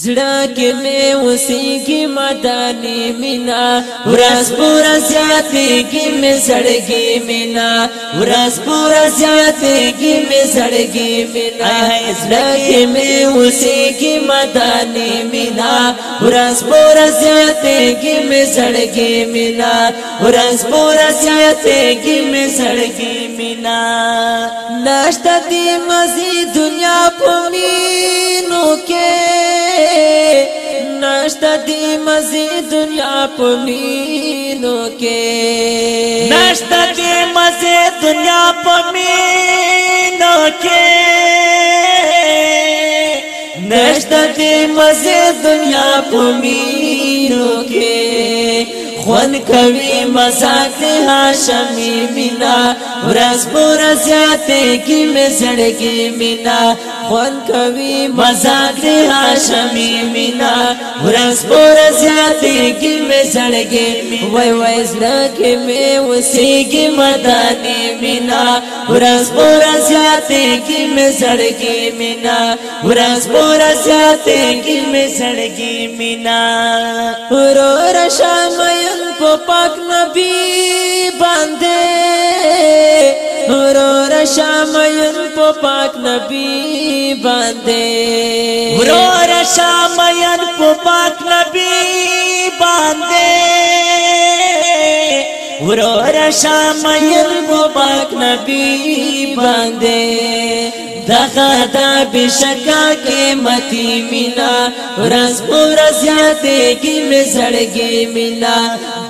زړه کې مې وسېږي مداني مینا ورځ پور زیاتېږي مې زړګي مینا ورځ پور زیاتېږي مې زړګي مینا زړه کې مې وسېږي مداني مینا ورځ پور زیاتېږي مې زړګي مینا ورځ پور زیاتېږي مې زړګي مینا ناشته دې مزي دنیا په مينو کې نشتا دی مزی دنیا پو مینو کے نشتا دی مزی دنیا پو مینو کے نشتا دی مزی دنیا پو مینو کے خون کوي مزاق هاشمي مینا ورځ پر زیاته کی می زړګي مینا خون کوي مزاق هاشمي مینا ورځ پر زیاته کی می زړګي وای وای زړګي می وسېګي مداني مینا ورځ پر زیاته کی می زړګي مینا ورځ پر زیاته کی می زړګي مینا ورور شاه پاک نبی باندے رو پو پاک نبی باندے رو پو پاک نبی پاندے رو پو پاک نبی باندے دغه دس بشکا کے متی ورځ یادې کې میں زړګي مینا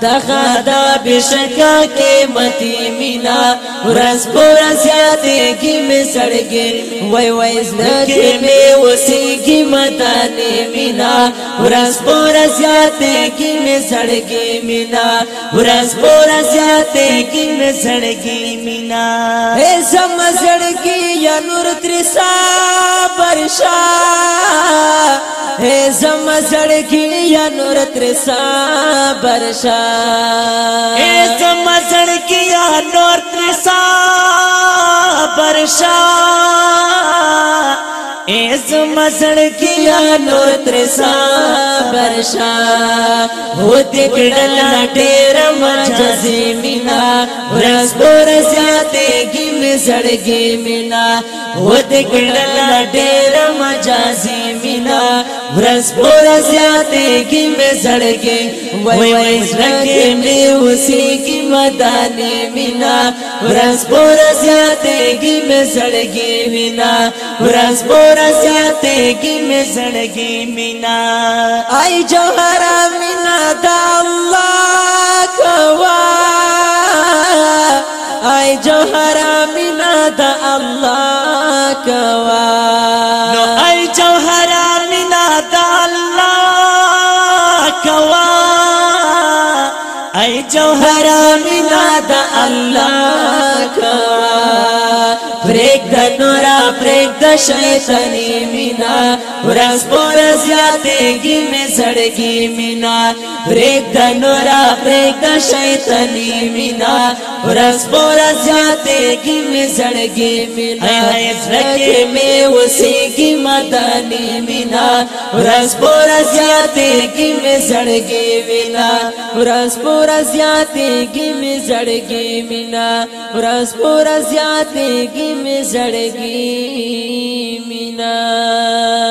دغه دا بشکا قیمتي مینا ورځ پر زیاتې کی می سړګي وای وای زړګي می وسیږي مدانه مینا ورځ پر زیاتې کی می سړګي مینا ورځ پر زیاتې کی می سړګي مینا اے سم سړګي یا نور ترسا پرشا اے زم سړګي یا نور ترسا پرشا मज़ण مزڑ नोत्र सां वर्षा इज़न कीअं नोत्र सां برابر شا هو دې کړل ډېر مجازي مینا ورس ګور زیاتې کی می زړګي مینا هو دې کړل ډېر مجازي مینا ورس ګور زیاتې کی می زړګي وای وای زړګي می اوسې کی مداني مینا ورس ګور زیاتې کی می زړګي مینا ورس ګور زیاتې کی می زړګي مینا ای جوهر مینا د الله کوا ای جوهر مینا د الله کوا نو ای جوهر مینا د الله کوا ای جوهر مینا د الله کوا بریک د نور پریک د شیطانی مینا ورځ پر زیاتېږي مې زړګي مینا پریک د نورا پریک د شیطانی مینا ورځ پر زیاتېږي مې زړګي مینا زړګي مې وسېږي مدانی مینا ورځ پر زیاتېږي مې زړګي مینا ورځ پر زیاتېږي مې زړګي مینا ورځ پر زیاتېږي مې زړګي من